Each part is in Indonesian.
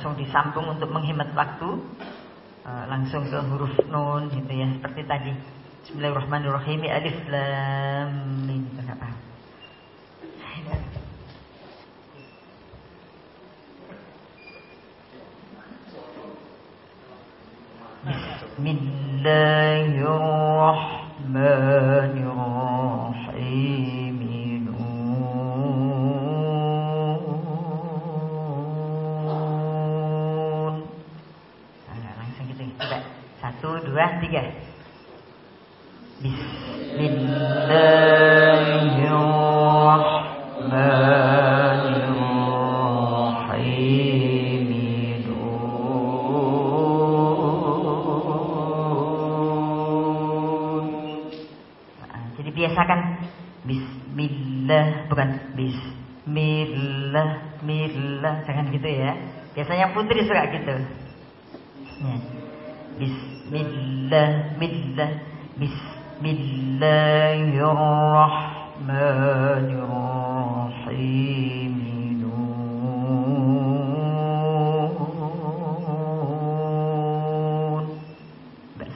langsung disambung untuk menghemat waktu eh, langsung ke huruf nun gitu ya seperti tadi. Bismillahirrahmanirrahim Alif Lam.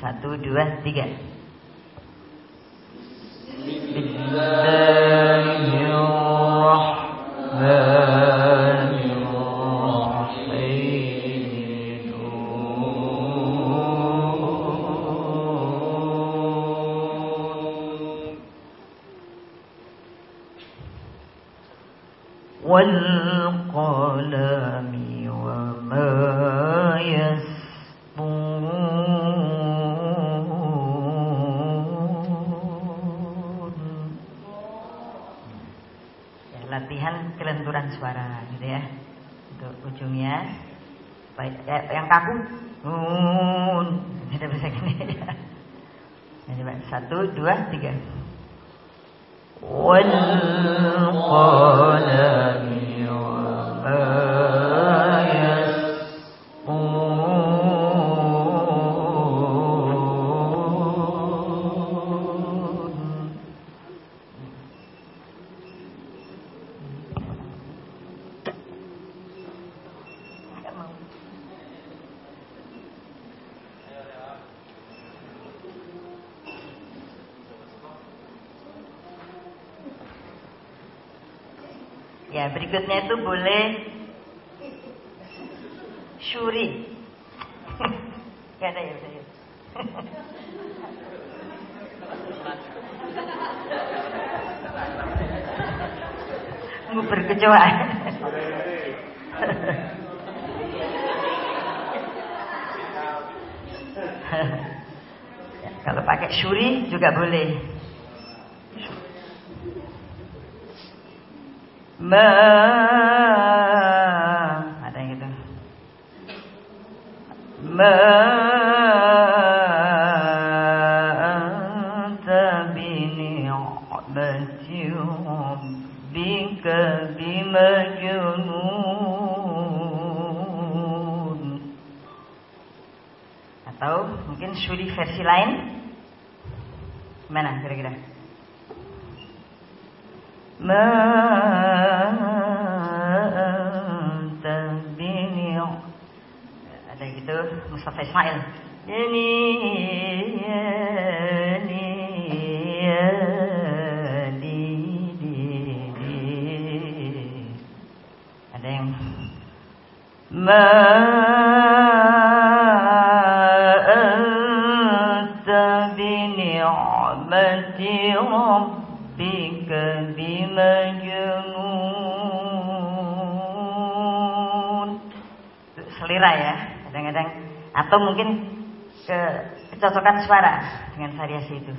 Satu, dua, tiga. Selera ya kadang-kadang. Atau mungkin ke kecocokan suara dengan variasi itu.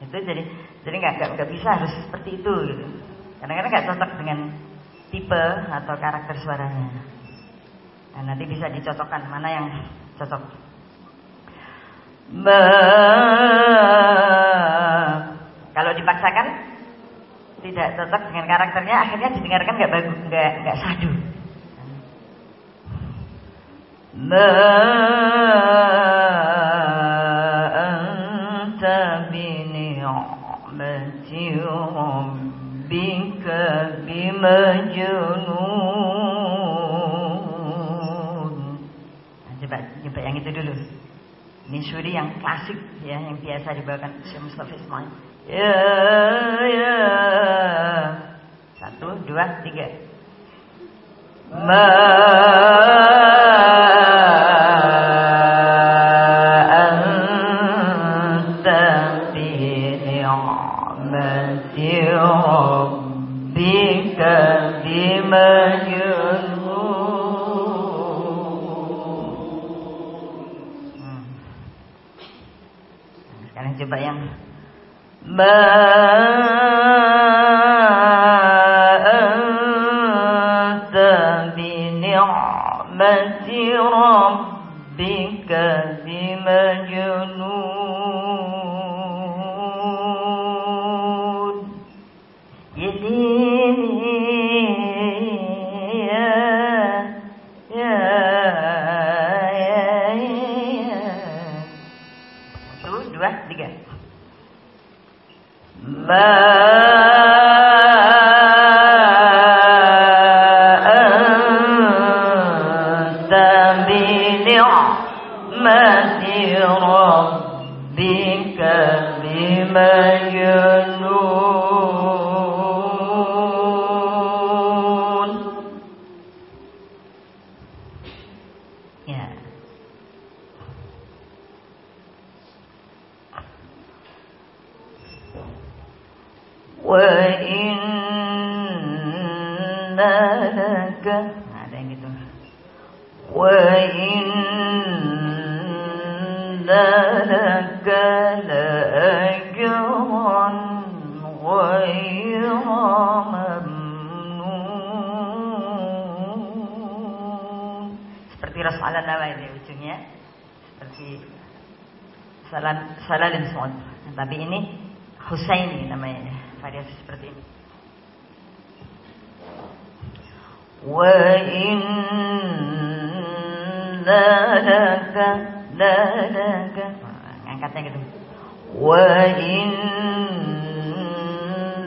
Itu jadi jadi nggak nggak bisa harus seperti itu gitu. Kadang-kadang nggak cocok dengan tipe atau karakter suaranya. Nah, nanti bisa dicocokkan mana yang cocok. Ba kalau dipaksakan tidak cocok dengan karakternya, akhirnya didengarkan nggak bagus, nggak nggak sadu. Ma anta bi ni'mati rabbika bimajnun. Nah, coba coba yang itu dulu. Ini suri yang klasik ya, yang biasa dibawakan Syekh Mustafa Ismail ya ya. Satu dua tiga. Ma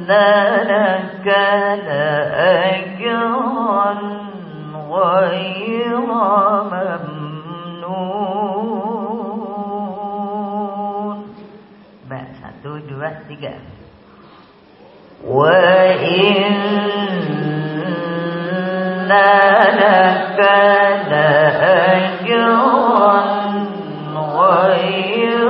لك لأجرا غير ممنون. بقى satu dua tiga وإنا لك لأجرا غير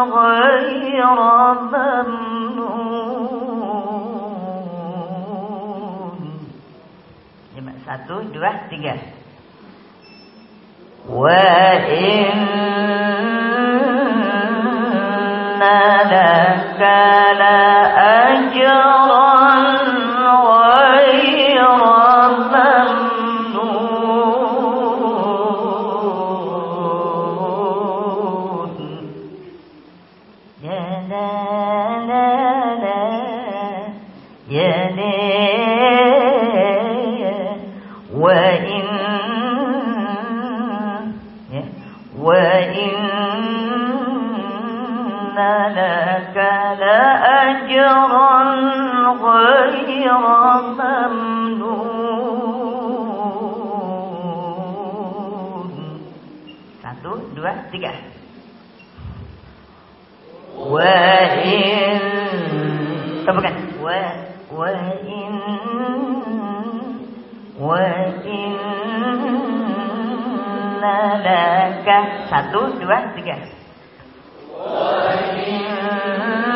غير ذنون جمع ساتو دوا وإن لك لأجر وإن wa wa in wa inna laka satu dua tiga. Wa inna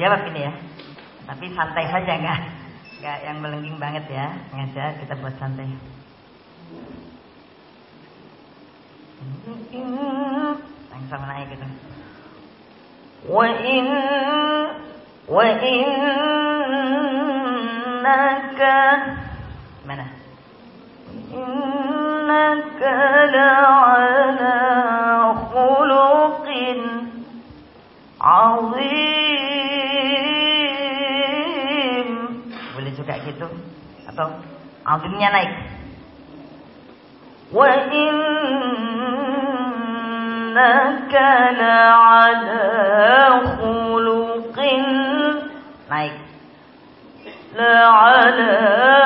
Jawab ini ya. Tapi santai saja enggak enggak yang melengking banget ya. Ngajak kita buat santai. Langsung naik gitu. Wa in wa innaka mana? Innaka la'a azimnya naik. Wa innaka la'ala khuluqin naik. La'ala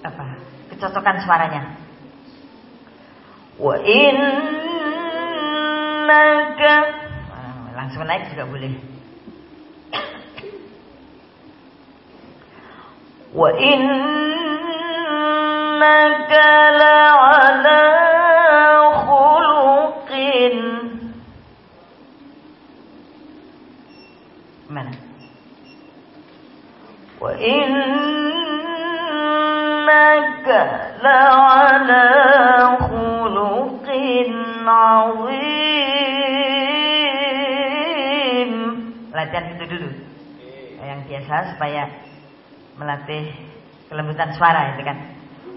apa kecocokan suaranya. Wa innaka nah, langsung naik juga boleh. Wa innaka la'ala khuluqin Mana? Wa innaka لعلى خلق عظيم latihan itu dulu. Yang biasa supaya melatih kelembutan suara itu kan.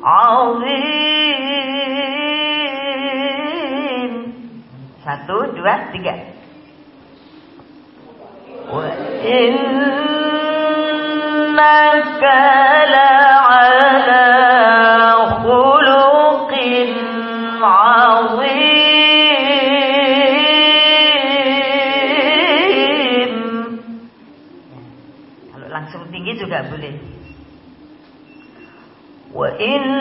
Alim. satu dua tiga. Wa innaka la وإنك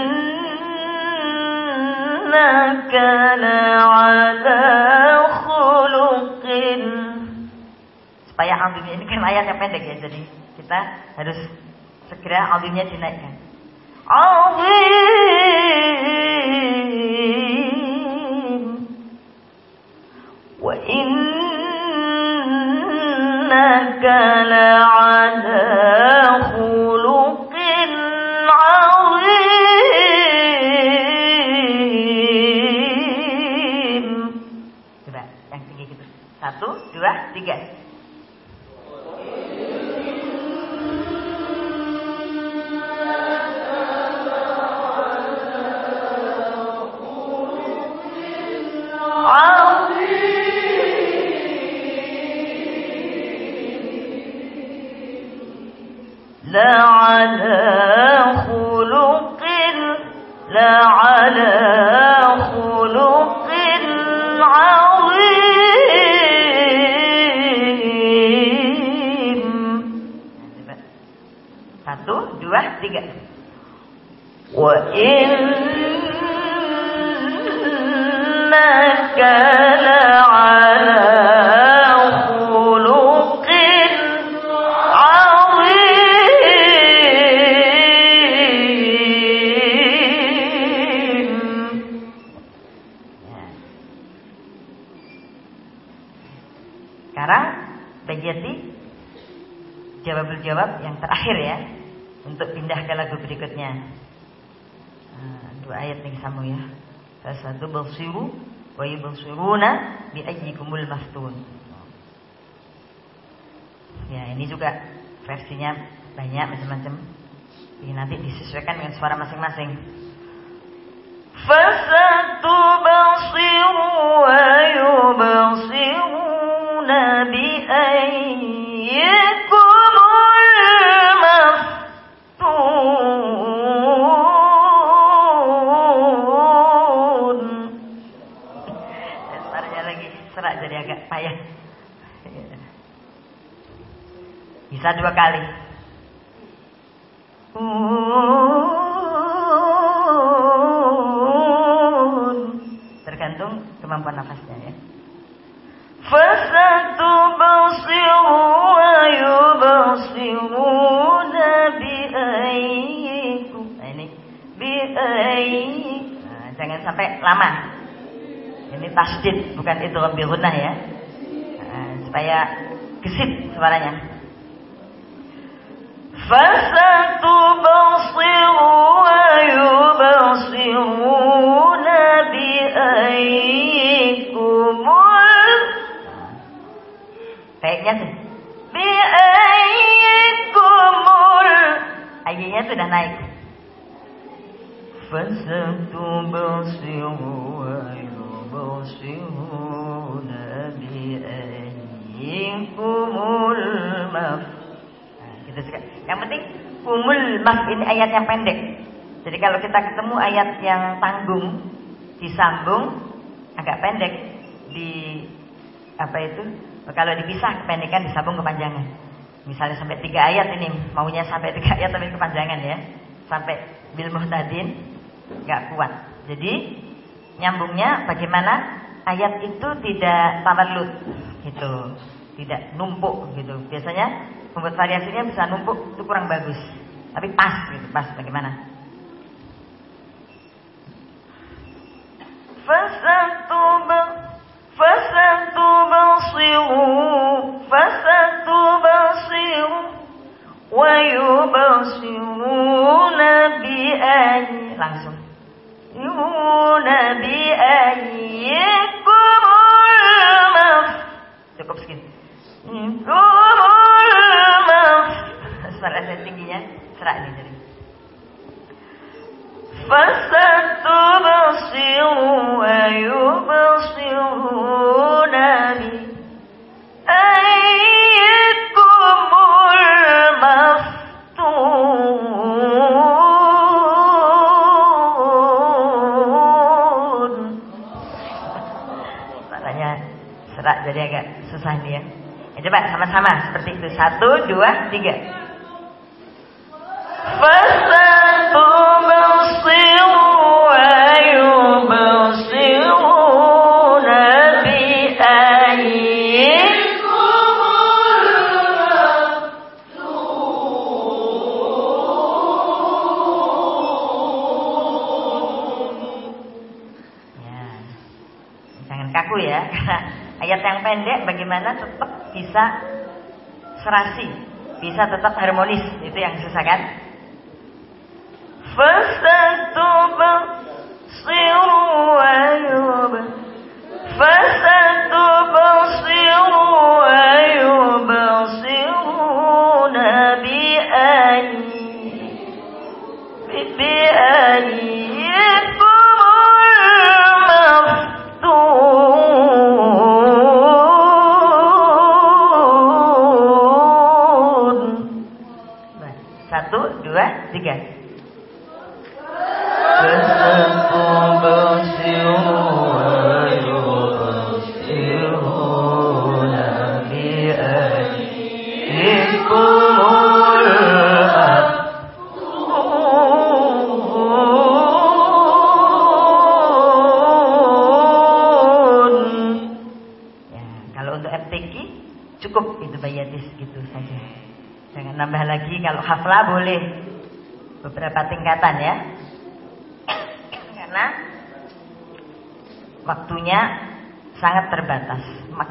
لعلى خلق. Supaya alimnya ini kan ayatnya pendek ya jadi kita harus segera alimnya dinaikkan. Alim wa innaka la'ala Satu, dua, tiga. Wa terakhir ya untuk pindah ke lagu berikutnya. Eh, dua ayat nih sama ya. satu balsiru wa yubsiruna bi ayyikumul maftun. Ya, ini juga versinya banyak macam-macam. Ini nanti disesuaikan dengan suara masing-masing. first Bisa dua kali. Tergantung kemampuan nafasnya ya. فستبصر ويبصرون بأيكم nah, ini. Bi nah, jangan sampai lama. Ini tasdid bukan itu lebih ya. Nah, supaya gesit suaranya. فستبصر ويبصرون بأيكم Kayaknya tuh Biayikumul Ajinya sudah naik Fasatu basiru tanggung disambung agak pendek. Di apa itu? Kalau dipisah kependekan disambung kepanjangan. Misalnya sampai tiga ayat ini maunya sampai tiga ayat tapi kepanjangan ya. Sampai bil muhtadin nggak kuat. Jadi nyambungnya bagaimana? Ayat itu tidak tawalut gitu. Tidak numpuk gitu. Biasanya membuat variasinya bisa numpuk itu kurang bagus tapi pas gitu pas bagaimana jadi agak susah nih ya. ya coba sama-sama seperti itu. Satu, dua, tiga. Bagaimana tetap bisa serasi, bisa tetap harmonis. Itu yang susah kan?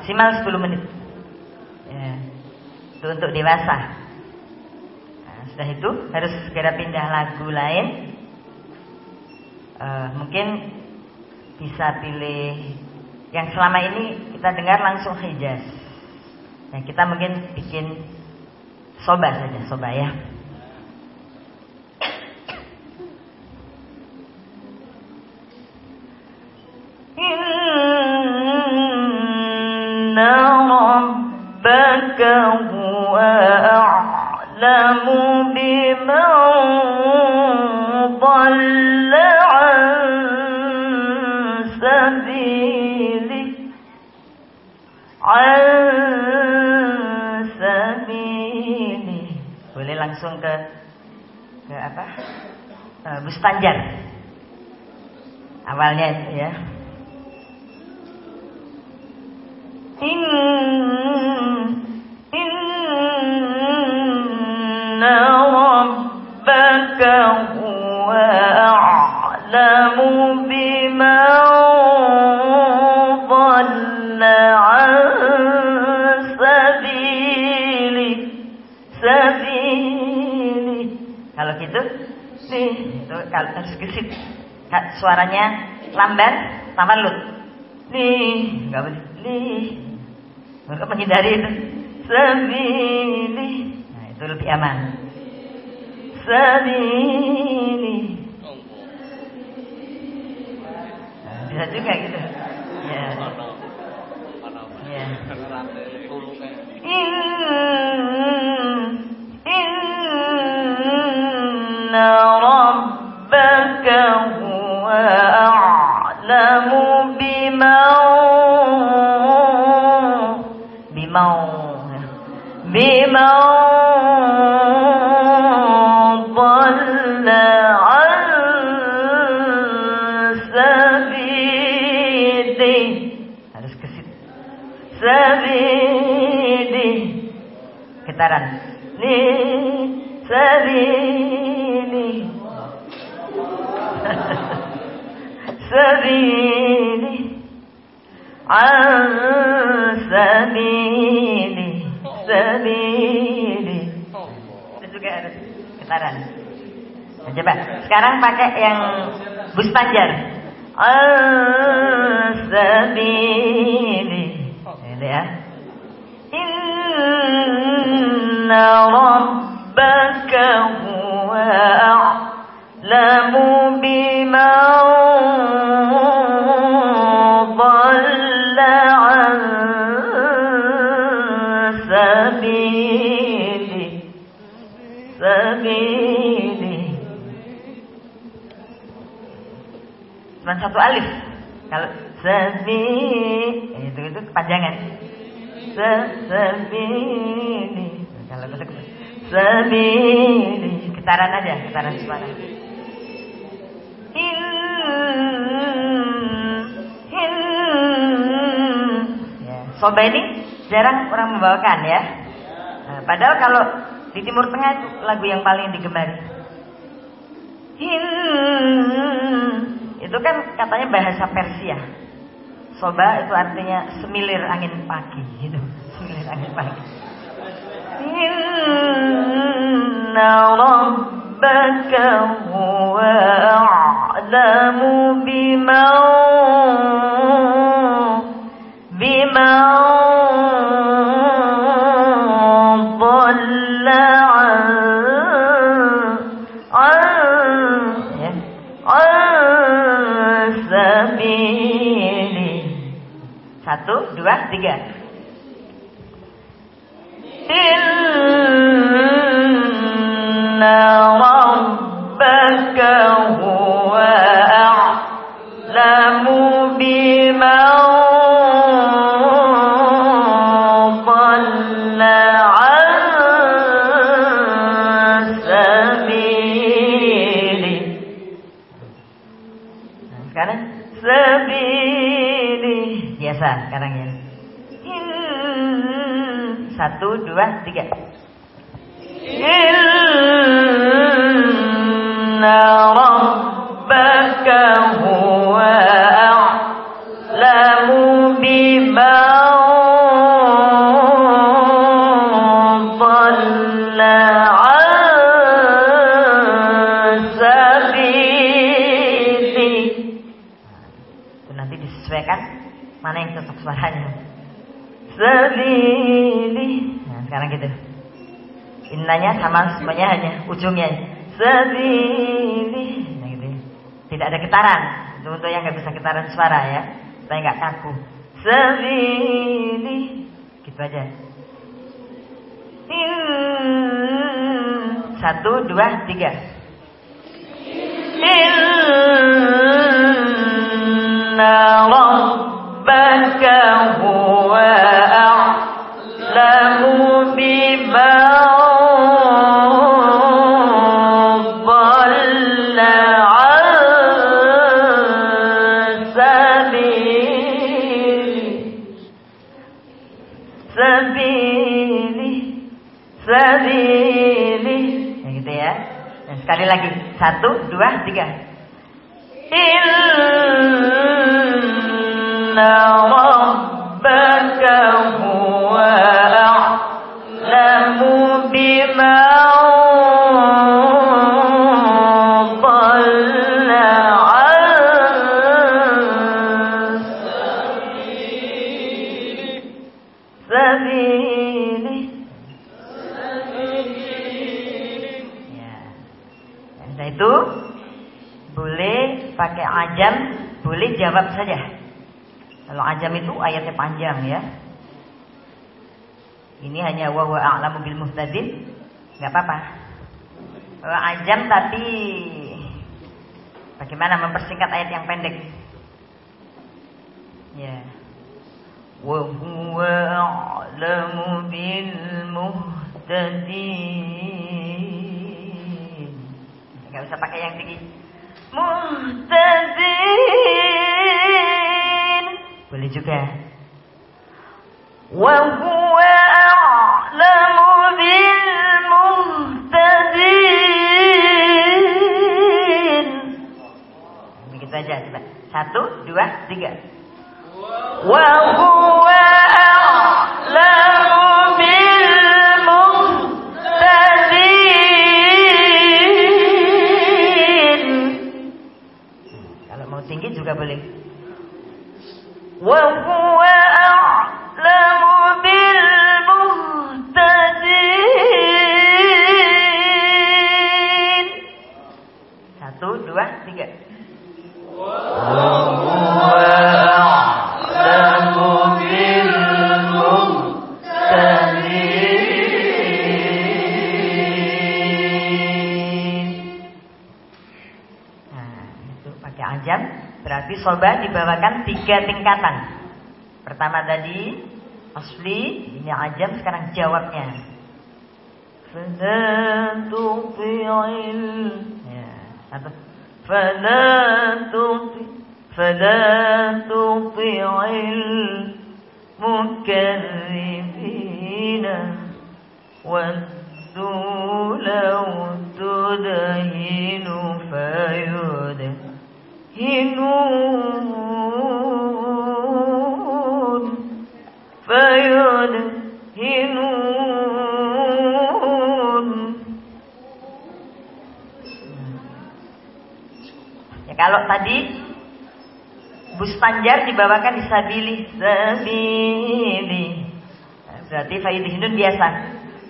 Maksimal 10 menit. Ya, itu untuk dewasa. Nah, sudah itu harus segera pindah lagu lain. Eh, mungkin bisa pilih yang selama ini kita dengar langsung hijaz. Nah, kita mungkin bikin soba saja, soba ya. Langsung ke ke apa? Eh, Bustanjar awalnya ya. In, kalau harus gesit Kak, suaranya lamban tamallut nih nggak boleh. Nih mereka menghindari itu. Sabili nah itu lebih aman. Sabili nah, bisa juga gitu. Ya ya In, sekarang pakai yang bus panjar an sabili ini ya. Inna rabbaka satu alif. Kalau sabili itu itu kepanjangan. Sabili kalau kita sabili getaran aja getaran suara in ya soba ini jarang orang membawakan ya. Nah, padahal kalau di Timur Tengah itu lagu yang paling digemari katanya bahasa Persia. Soba itu artinya semilir angin pagi gitu. Semilir angin pagi. Inna rabbaka huwa a'lamu Satu, dua, Satu, dua, sama semuanya hanya ujungnya. Sabili. Nah, gitu. ya. Tidak ada getaran. Untuk yang nggak bisa getaran suara ya. Supaya nggak kaku. Sabili. Gitu aja. Satu, dua, tiga. Inna dua tiga Inna rabbaka huwa a'lamu biman dhalla an sabili Ya. Setelah itu boleh pakai ajam, boleh jawab saja. Kalau ajam itu ayatnya panjang ya. Ini hanya wa huwa a'lamu bil muhtadin, nggak apa-apa. Kalau ajam tapi bagaimana mempersingkat ayat yang pendek? Ya. Wa huwa a'lamu bil muhtadin. Nggak usah pakai yang tinggi. Muhtadin. Boleh juga. Wa huwa a'lamu bil muhtadin. Begitu aja coba. Satu, dua, tiga. Wa huwa bil muhtadin. Satu, dua, tiga. Berarti soba dibawakan tiga tingkatan. Pertama tadi asli, ini ajam sekarang jawabnya. Ya, يدهنون فيدهنون ya, kalau tadi bus panjar dibawakan di sabili sabili berarti fayudhinun biasa.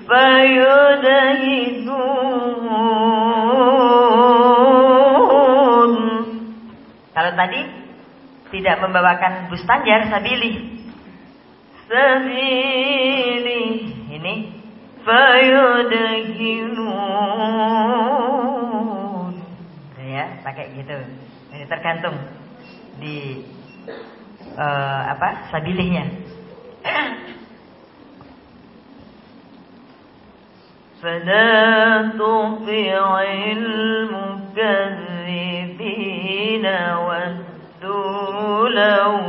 Fayudhinun Kalau tadi tidak membawakan bus panjar sabili. Sabili. Ini fayudhidun. Ya, pakai gitu. Ini tergantung di uh, apa sabilihnya. فلا تطع المكذبين ودوا لو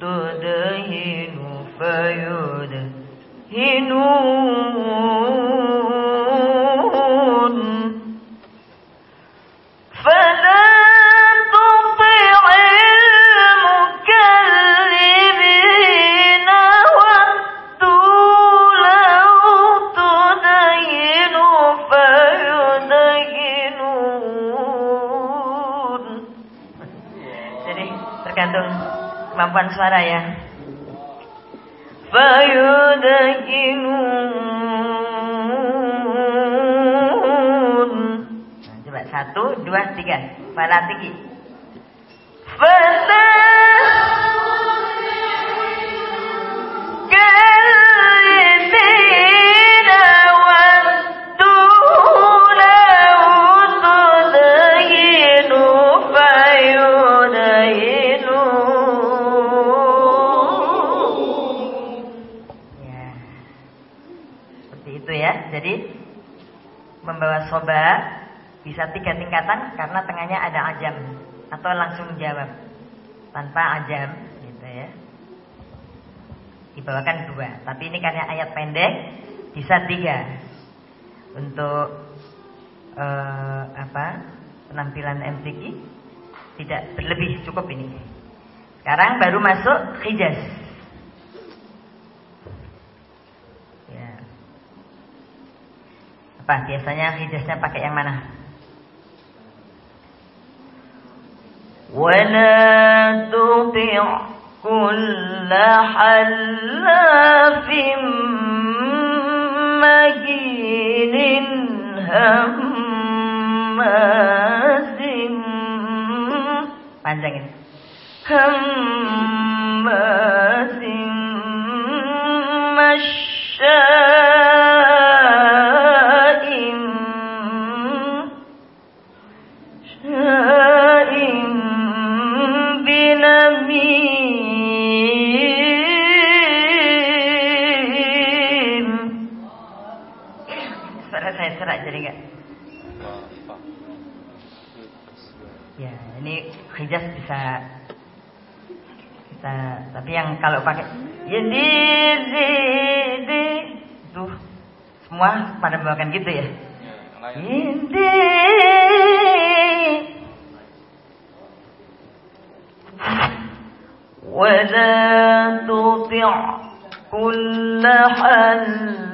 تدهن فيدهنون. Kemampuan suara ya. Fayudakinun. Coba satu, dua, tiga. Fala tinggi. Fala soba bisa tiga tingkatan karena tengahnya ada ajam atau langsung jawab tanpa ajam gitu ya. Dibawakan dua, tapi ini karena ayat pendek bisa tiga untuk eh, apa penampilan MTQ tidak berlebih cukup ini. Sekarang baru masuk hijaz. Ya Apa biasanya hijaznya pakai yang mana? ولا تطع كل حلاف مهين هماز panjang ini هماز مشاء ini hijaz bisa kita tapi yang kalau pakai ya di di di tuh semua pada membawakan gitu ya. Indi ولا تطع كل حلاف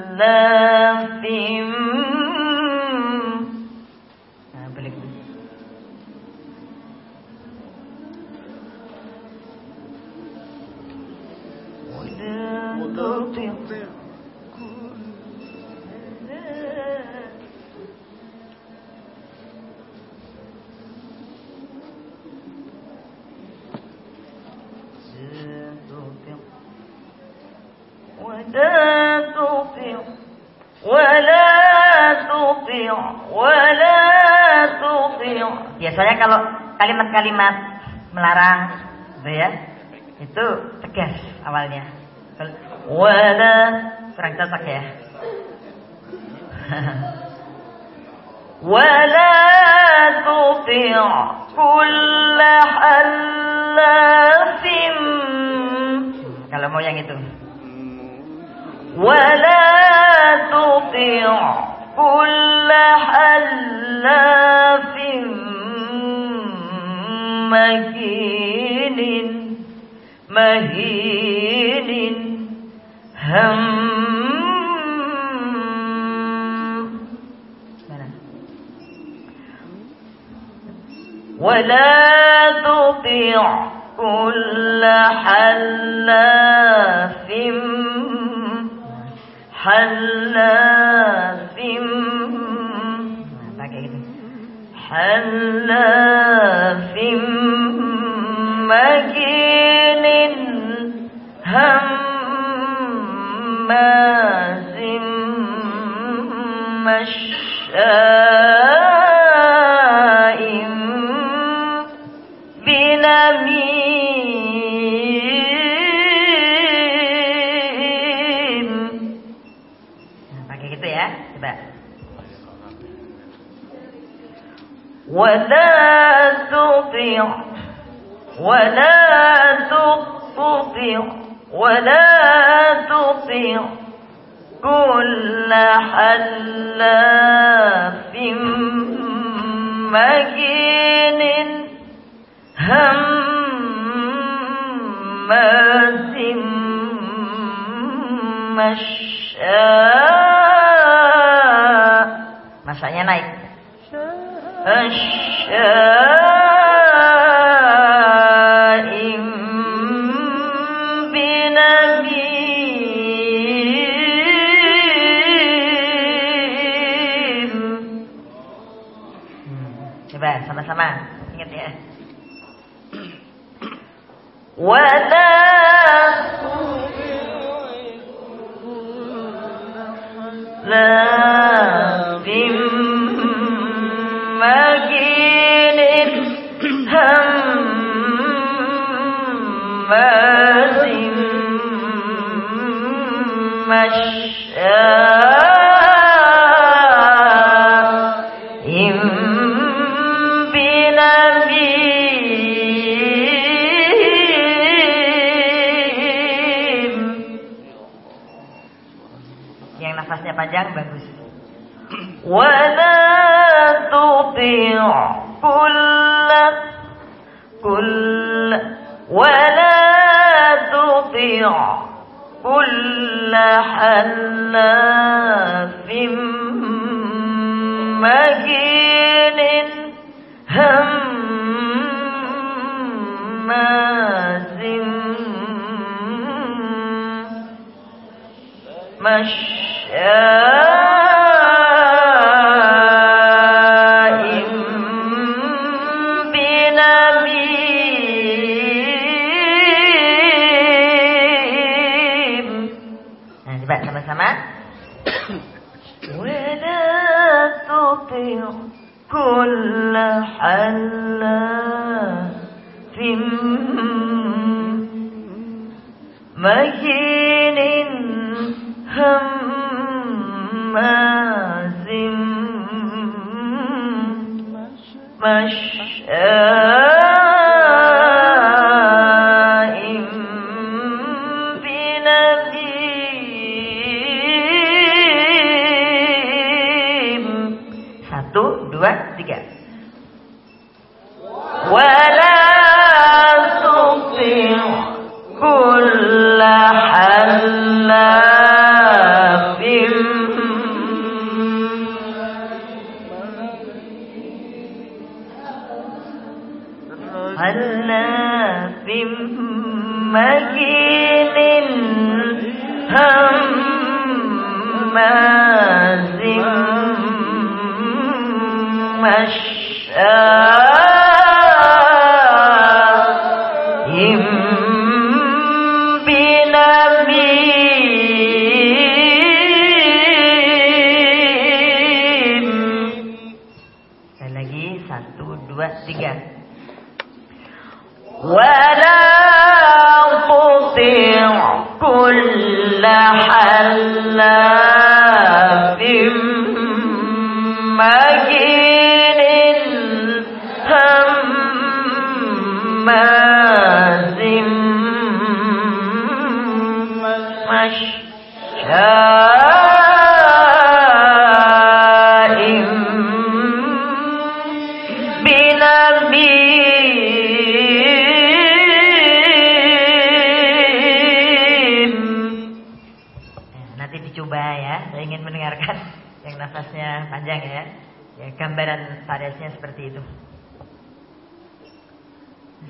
biasanya kalau kalimat-kalimat melarang gitu ya itu tegas awalnya kurang cocok ya ولا تطع كل حلاف. kalau mau yang itu. ولا تطع كل حلاف مكين. مهين. هم. ولا تطع كل حلاف. حلاف. حلاف مكين. هم. هماز مشاء بنميم. Nah, pakai gitu ya. ولا تطع ولا تطع ولا تطع كل حلاف مكين. هماز مشاء. مسanya naik. مشاء. ألا يشاء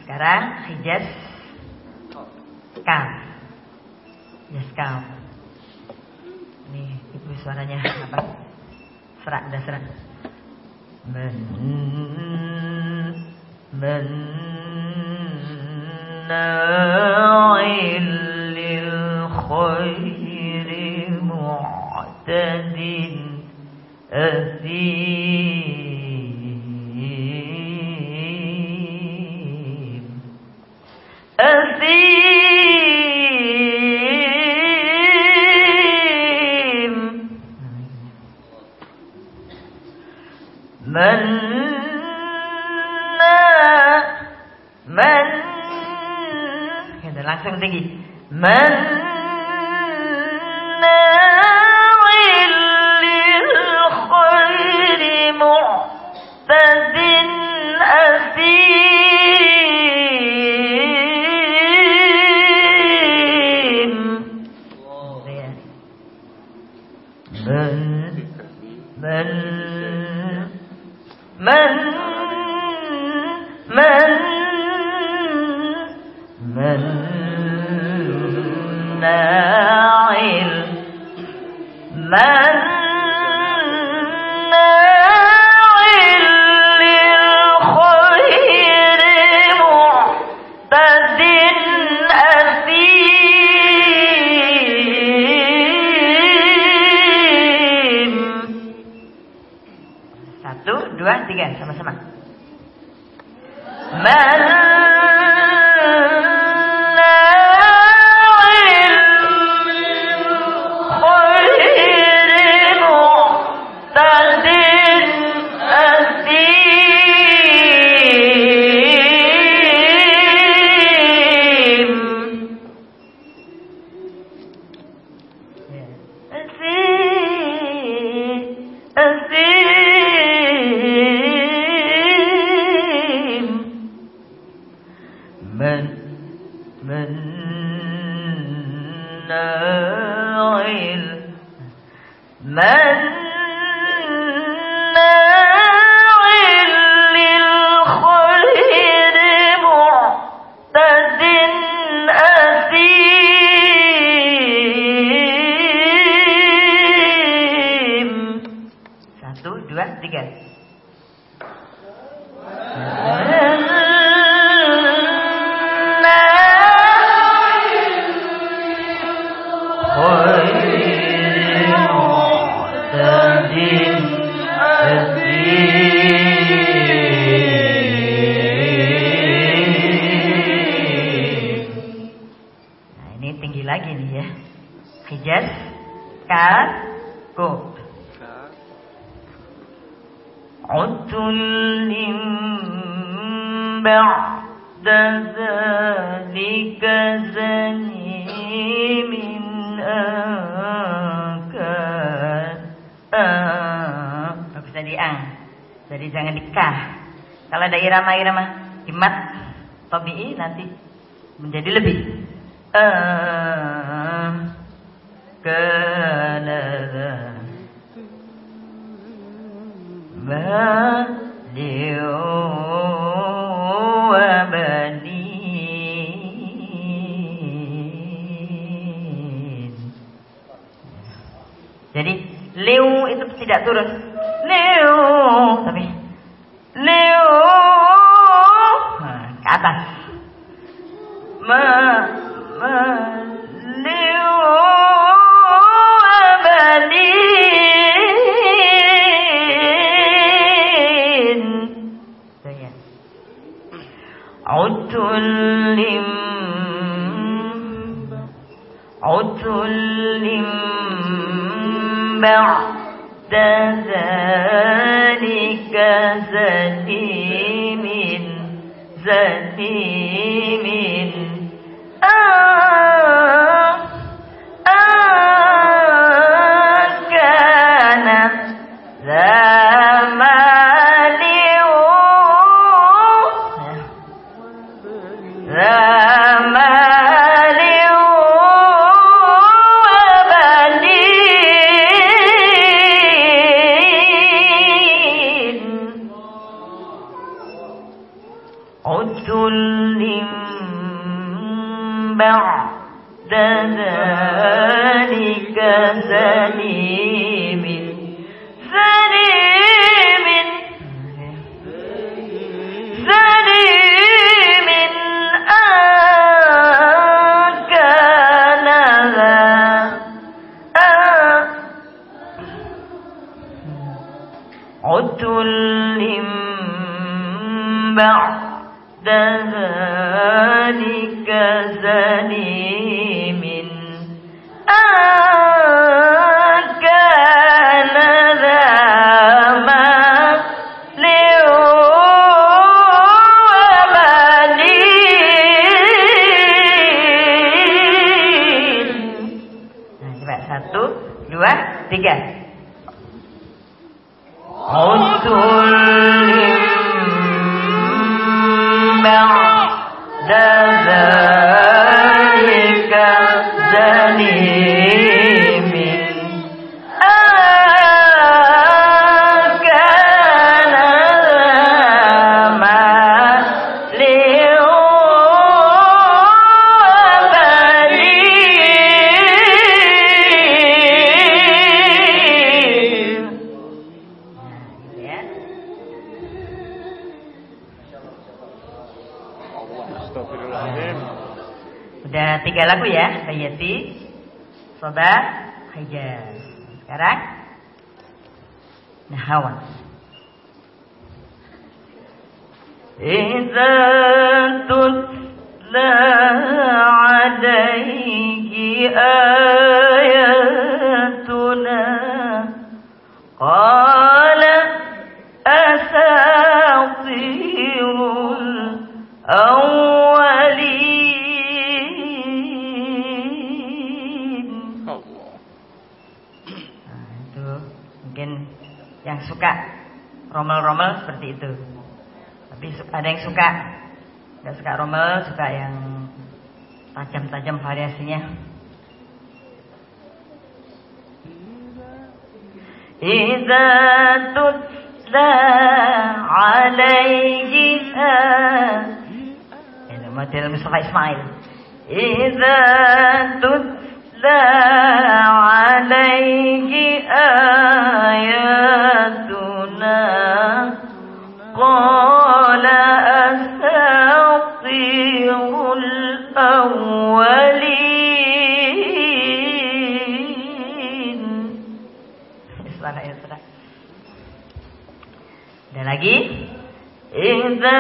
Sekarang hijaz kam. Hijaz kam. Ini ibu suaranya apa? Serak, dah serak. Men, men, lil khairi mu'tadin. yang tinggi. Man agak rombel suka yang tajam-tajam variasinya. Iza tutla alaihi Ini Ismail. Iza tutla alaihi الأولين اسمعنا يا سلام ده lagi إذا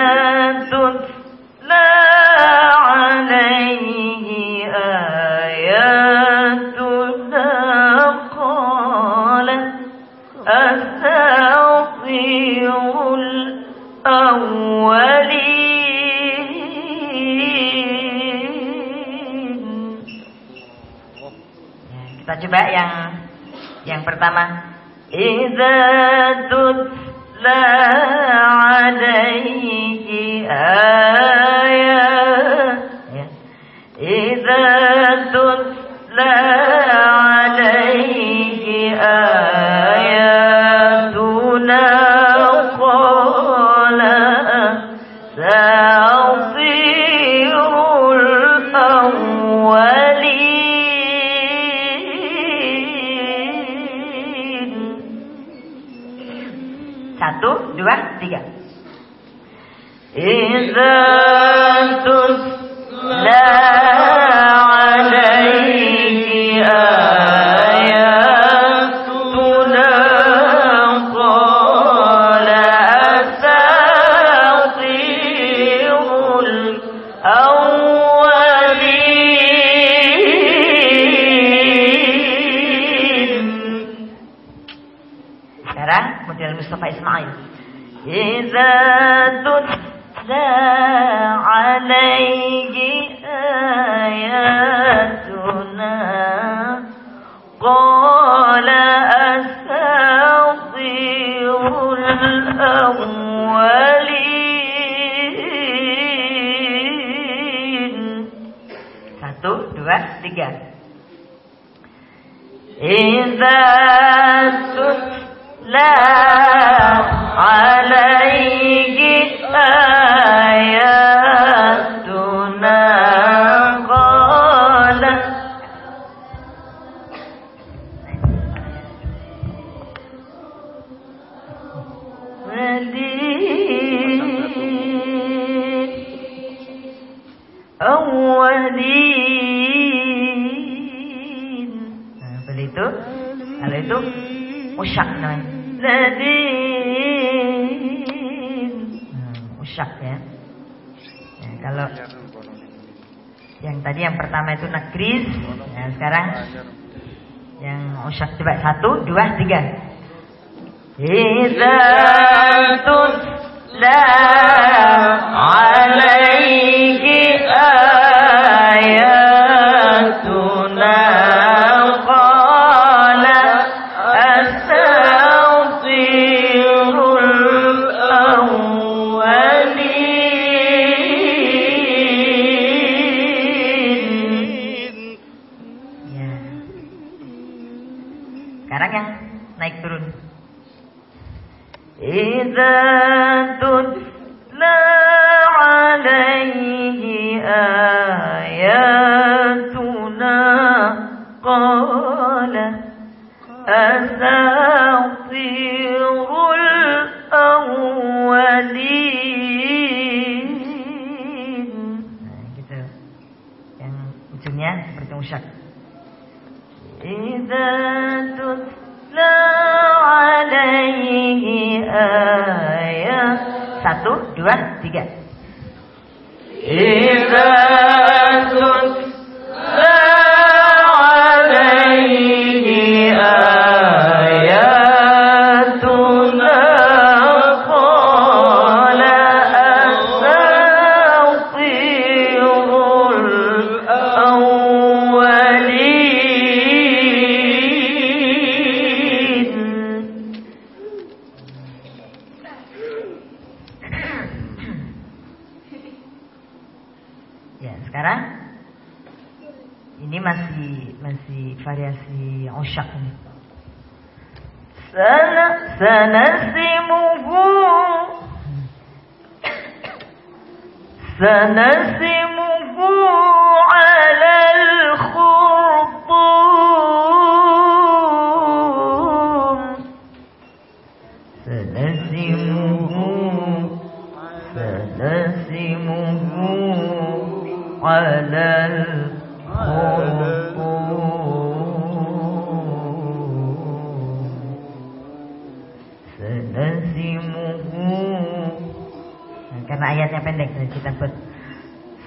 تتلى coba yang yang pertama. Idza tutla alaihi ayat. Ya. إذا usyak namanya. Zadin. Hmm, usyak ya. ya. Kalau yang tadi yang pertama itu negris, ya, sekarang yang usyak coba satu, dua, tiga. Izan tusla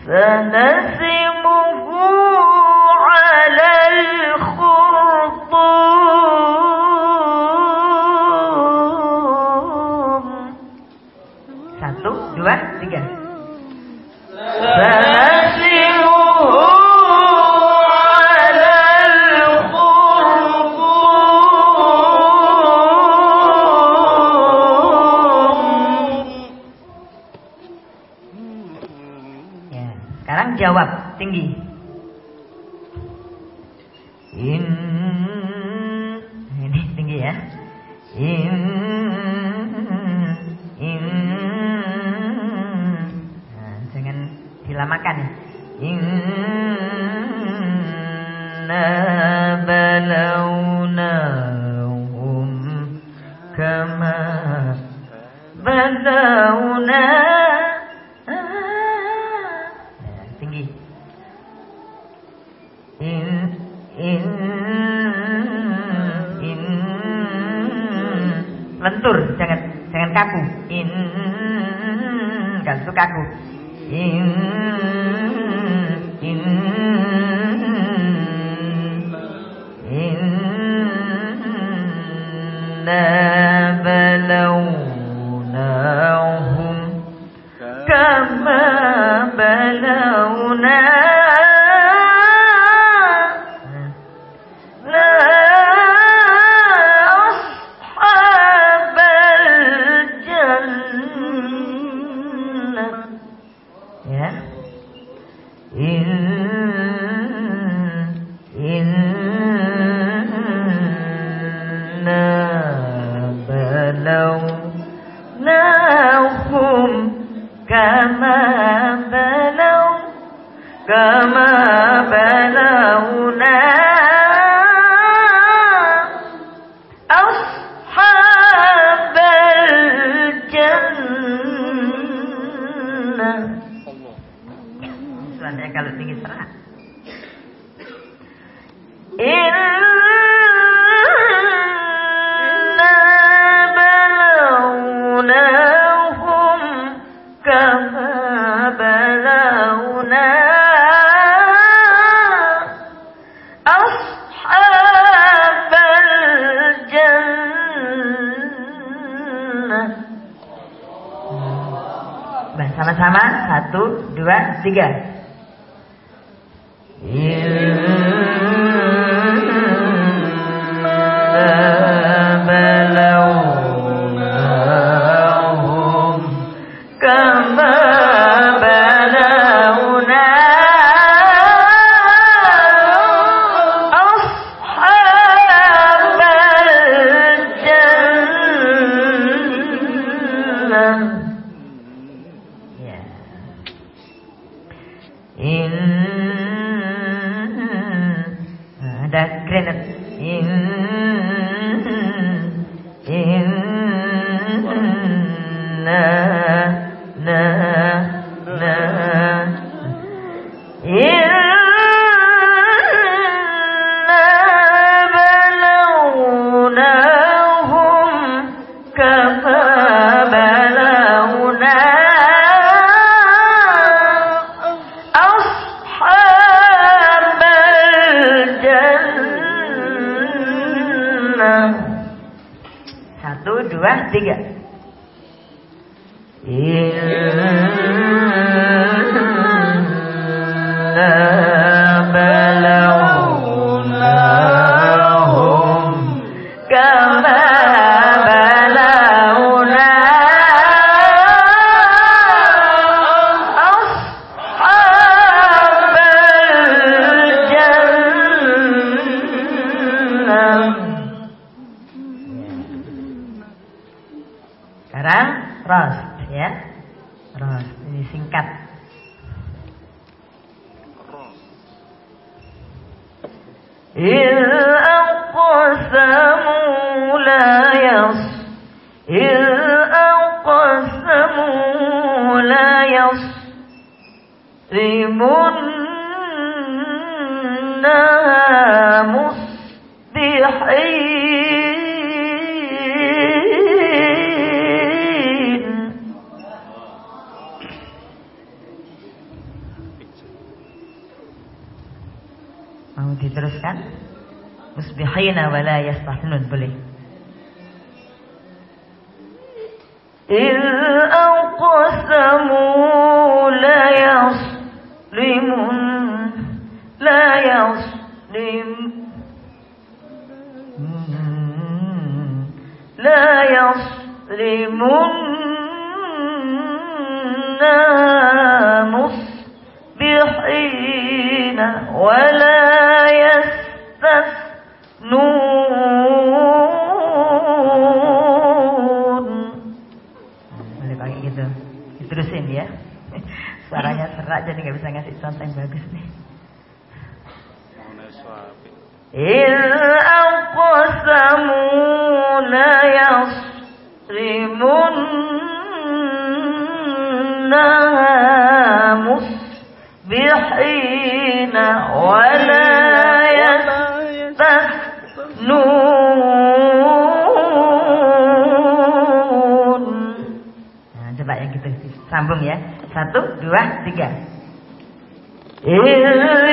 سنسمه jadi nggak bisa ngasih contoh yang bagus nih. إذ أقسموا ليصرمنها مصبحين ولا nun. Nah, coba yang gitu, sambung ya. Satu, dua, tiga. Here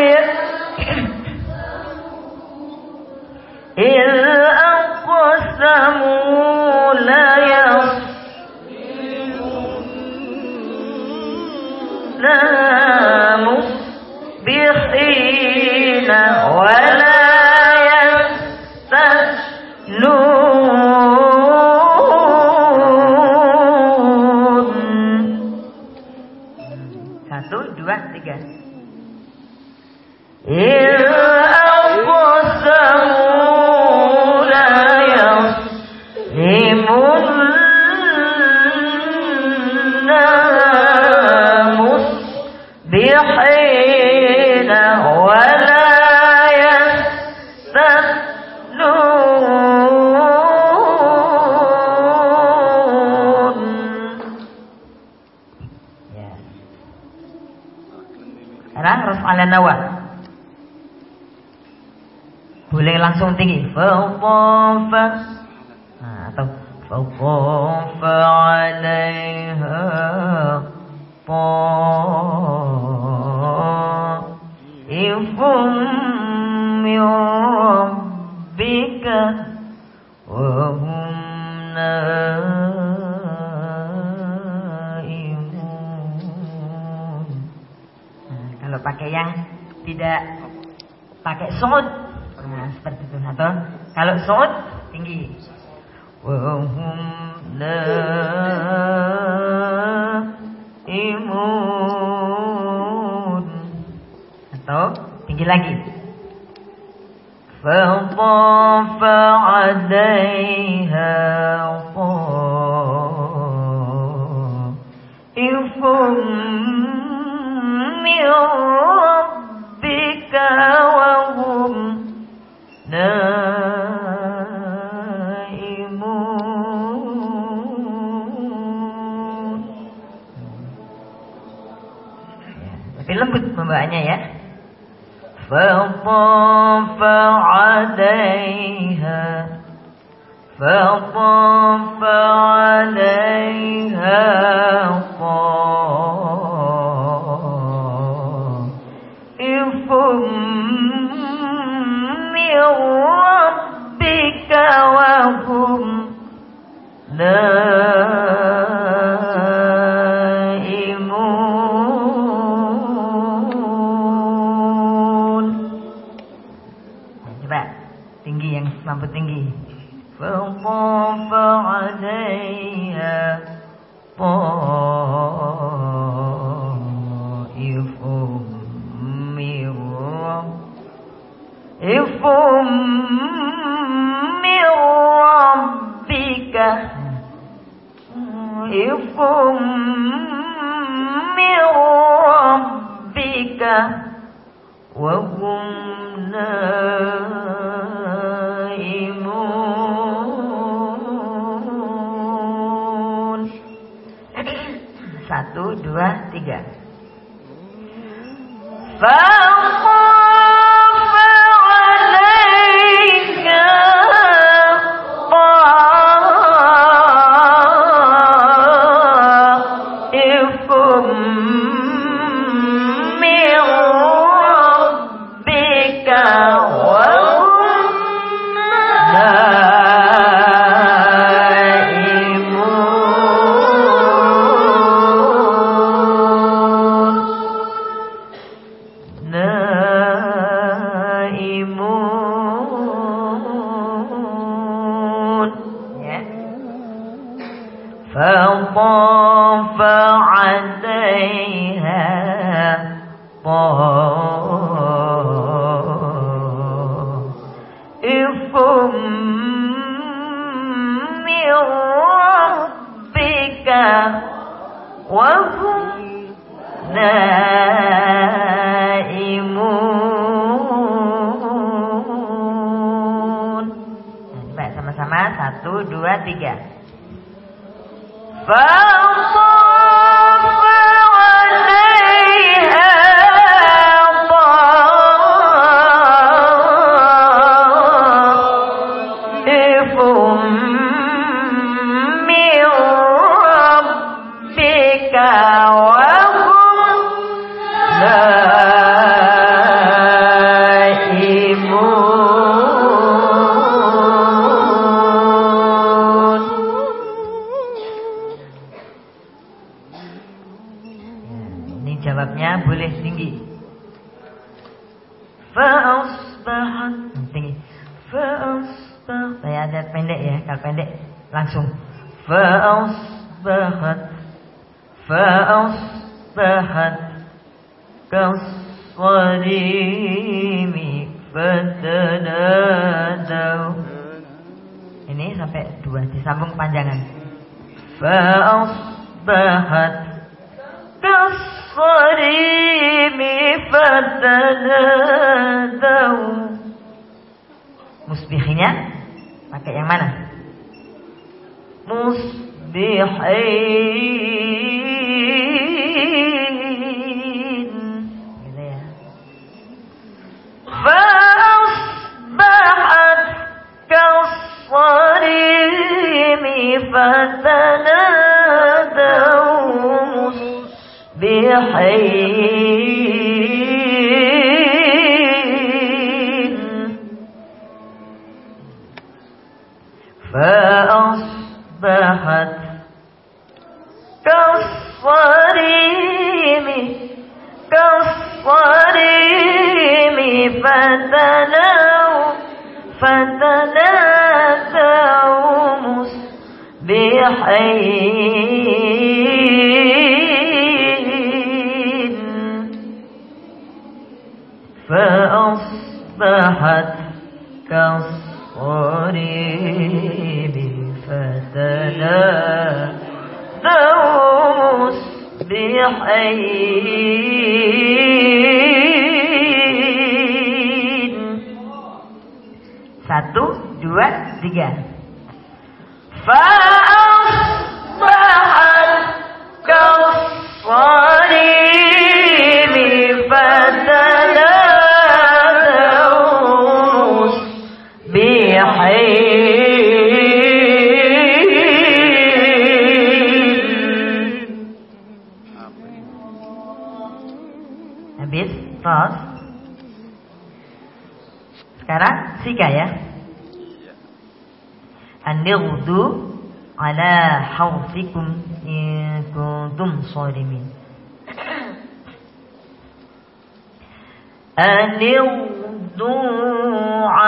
Tapi lembut membawanya ya. فطاف عليها فطاف عليها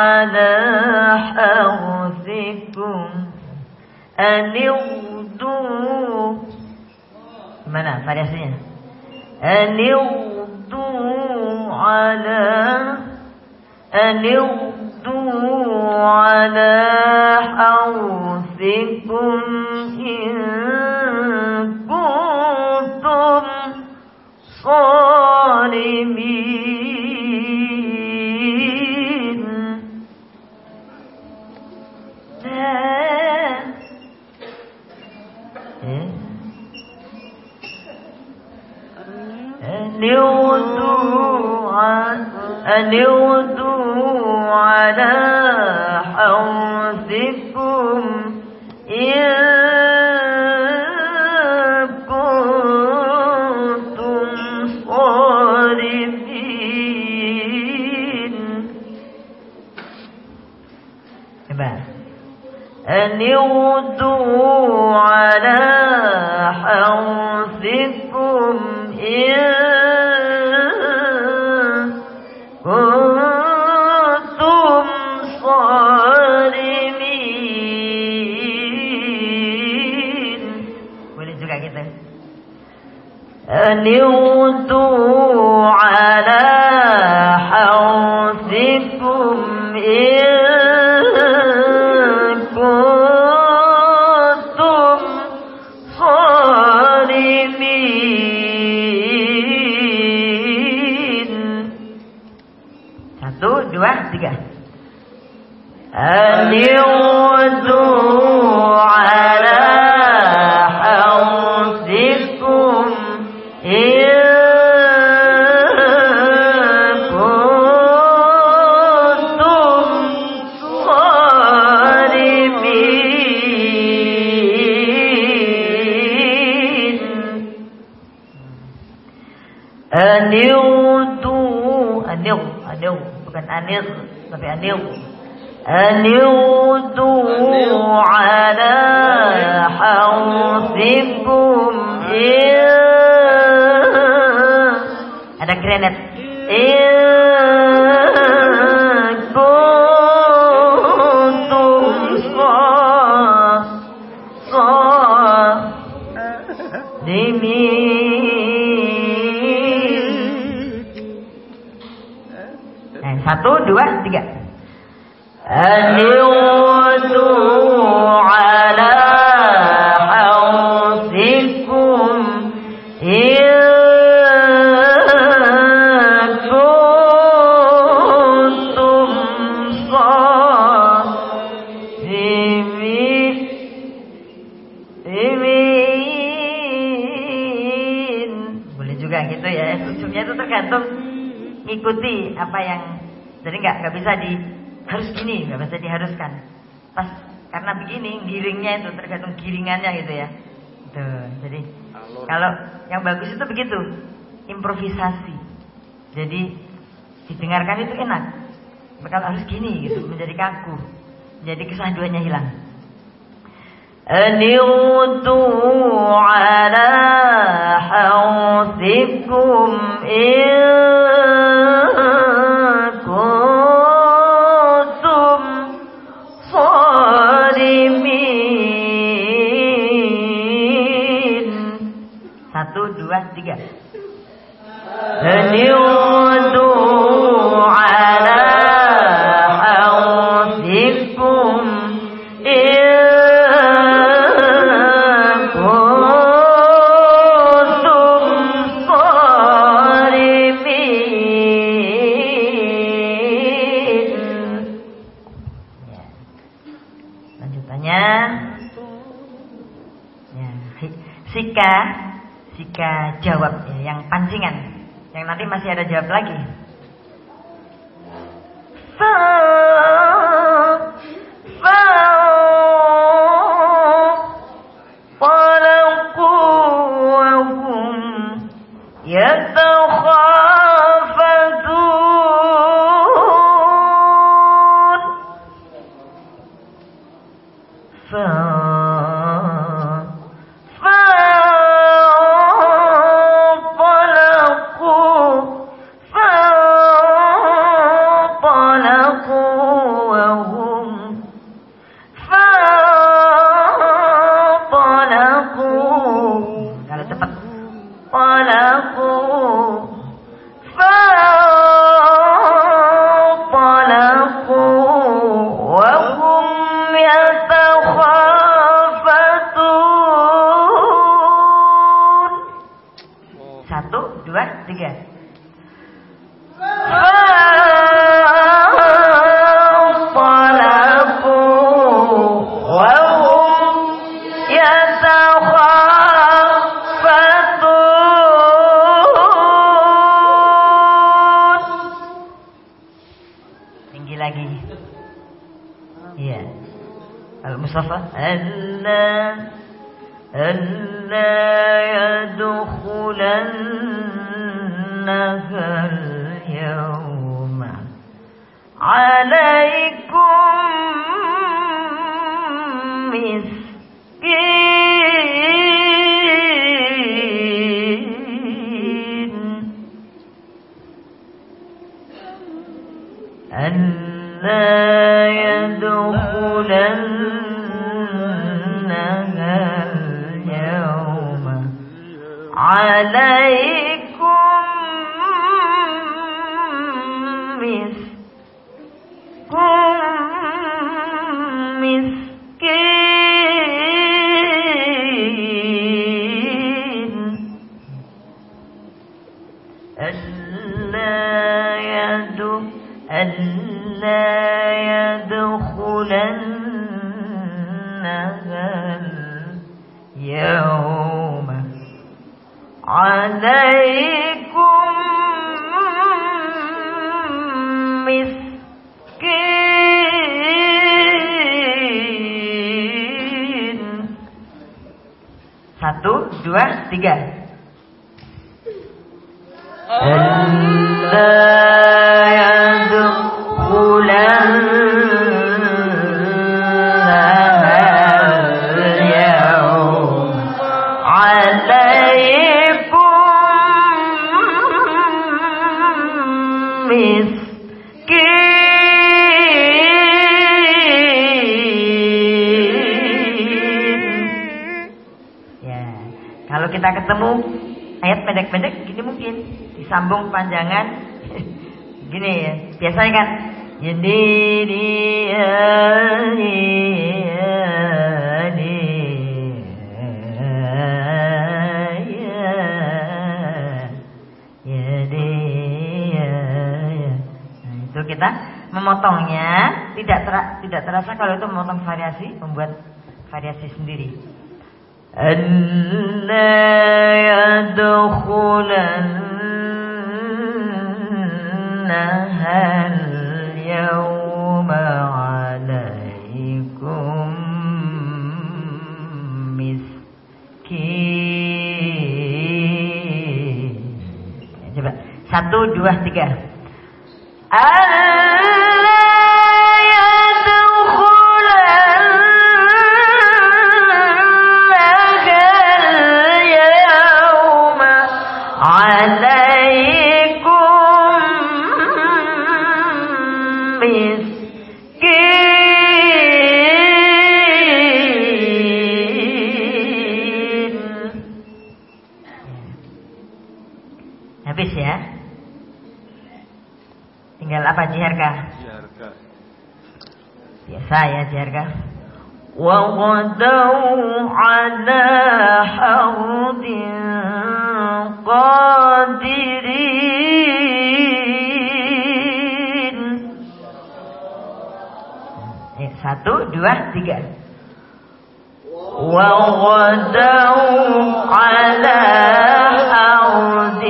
على حرثكم أن اغدوا mana variasinya أن اغدوا على أن اغدوا على حرثكم إن كنتم صارمين. لغدوا على حرثكم إن Anirdu Ala Hawthikum In Ada granat In bisa di harus gini nggak bisa diharuskan. Pas karena begini giringnya itu tergantung giringannya gitu ya. Tuh, jadi Alur. kalau yang bagus itu begitu improvisasi. Jadi didengarkan itu enak. Bakal harus gini gitu menjadi kaku. Jadi kesaduannya hilang. أنغدوا على حوثكم إن masih ada jawab lagi صفا ألا ألا. tidak terasa kalau itu memotong variasi, membuat variasi sendiri. Anna. Coba. Satu, dua, tiga. Al saya biarkan وغدوا على حرد قادرين satu dua tiga وغدوا على حرد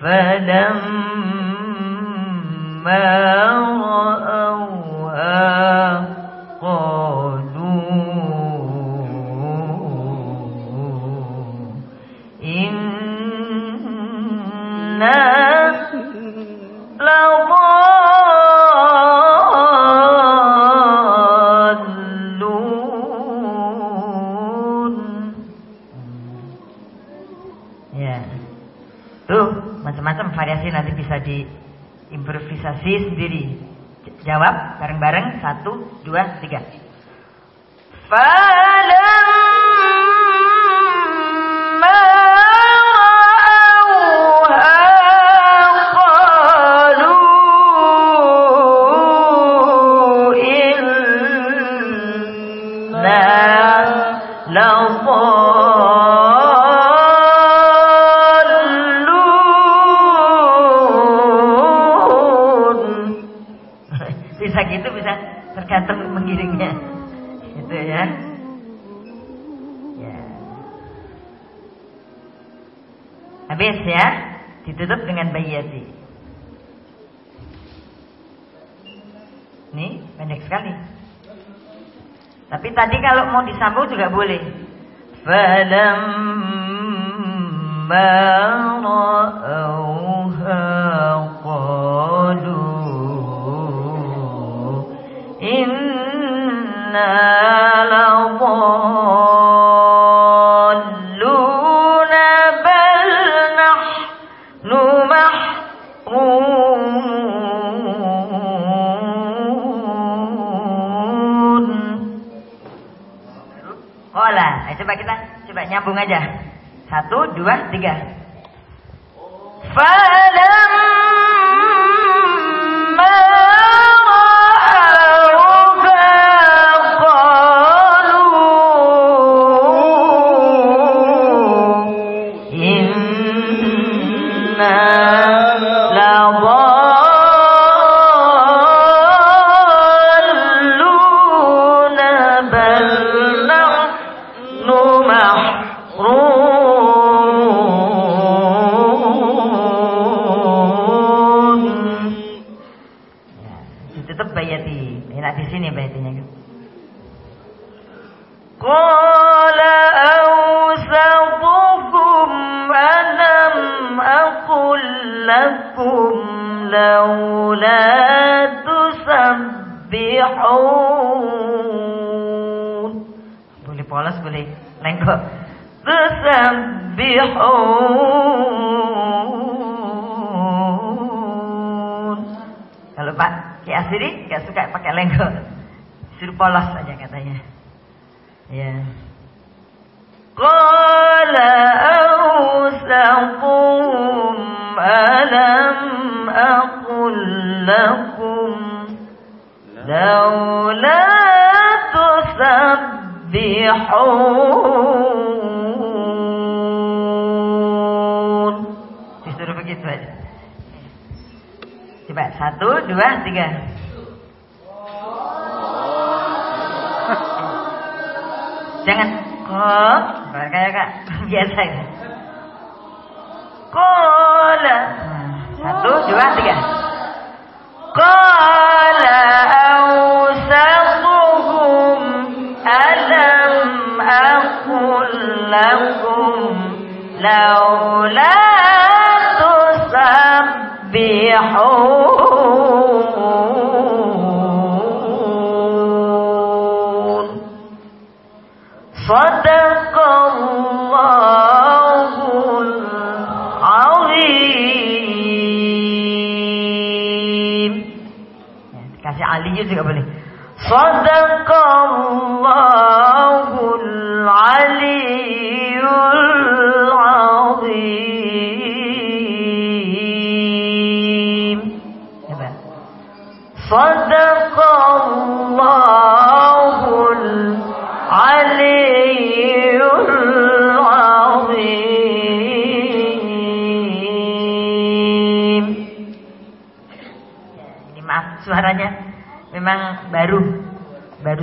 فلما bisa diimprovisasi sendiri. Jawab bareng-bareng. Satu, dua, tiga. Fa nggak boleh. فَلَمَّا رَأَوْهَا قَالُوا إِنَّا صدق الله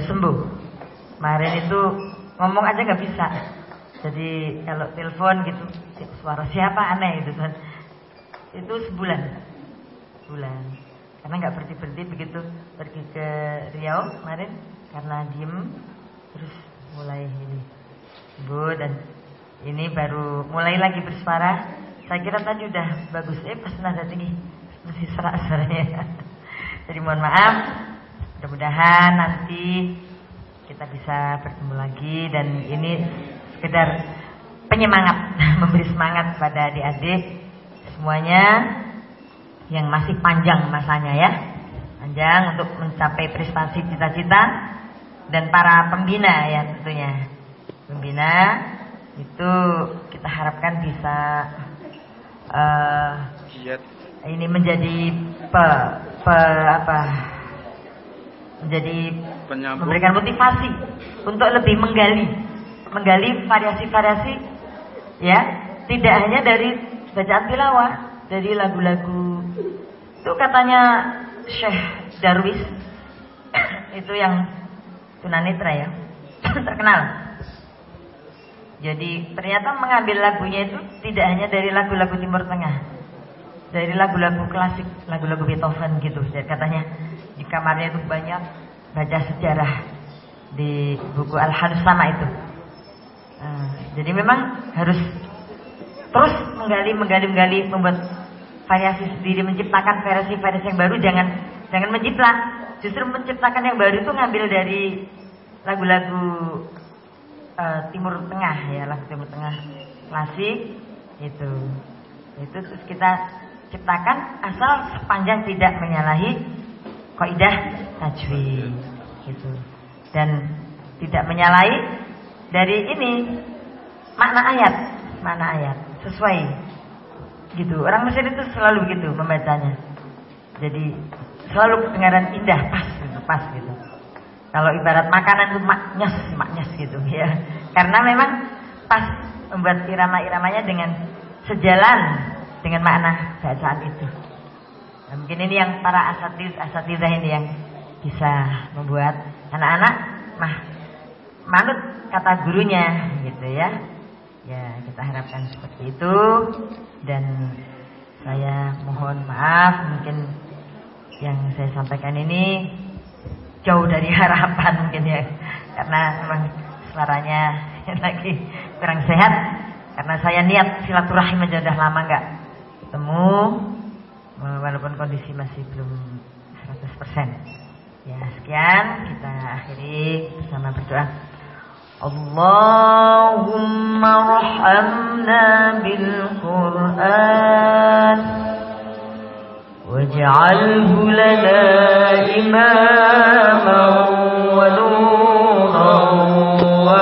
sembuh. Kemarin itu ngomong aja nggak bisa. Jadi kalau telepon gitu suara siapa aneh gitu kan. Itu sebulan. Sebulan. Karena nggak berhenti berhenti begitu pergi ke Riau kemarin karena diem terus mulai ini sembuh dan ini baru mulai lagi bersuara. Saya kira tadi udah bagus, eh pas nada tinggi masih serak suaranya. Jadi mohon maaf, mudah-mudahan nanti kita bisa bertemu lagi dan ini sekedar penyemangat, memberi semangat pada adik-adik semuanya yang masih panjang masanya ya, panjang untuk mencapai prestasi cita-cita dan para pembina ya tentunya, pembina itu kita harapkan bisa uh, ini menjadi pe, pe apa menjadi Penyambung. memberikan motivasi untuk lebih menggali. Menggali variasi-variasi ya. Tidak hanya dari bacaan tilawah dari lagu-lagu. Itu katanya Syekh Darwis. Itu yang tunanetra ya. Terkenal. Jadi ternyata mengambil lagunya itu tidak hanya dari lagu-lagu Timur Tengah. Dari lagu-lagu klasik lagu-lagu Beethoven gitu katanya di kamarnya itu banyak baca sejarah di buku Al sama itu Nah, jadi memang harus terus menggali, menggali, menggali, membuat variasi sendiri, menciptakan variasi-variasi yang baru. Jangan jangan menjiplak. Justru menciptakan yang baru itu ngambil dari lagu-lagu uh, Timur Tengah ya, lagu Timur Tengah klasik itu. Itu terus kita ciptakan asal sepanjang tidak menyalahi kaidah tajwid gitu. Dan tidak menyalahi dari ini makna ayat, makna ayat sesuai gitu. Orang Mesir itu selalu begitu membacanya. Jadi selalu kedengaran indah, pas gitu, pas gitu. Kalau ibarat makanan itu maknyes, maknyes gitu ya. Karena memang pas membuat irama-iramanya dengan sejalan dengan makna bacaan itu. Nah, mungkin ini yang para asatid asatidah ini yang bisa membuat anak-anak mah manut kata gurunya gitu ya. Ya, kita harapkan seperti itu. Dan saya mohon maaf mungkin yang saya sampaikan ini jauh dari harapan mungkin ya. Karena memang suaranya lagi kurang sehat. Karena saya niat silaturahim aja udah lama nggak ketemu Eh, walaupun kondisi masih belum 100%. Ya, sekian kita akhiri bersama berdoa. Allahumma rahamna bil Qur'an waj'alhu lana imaman wa nuran wa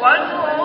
One.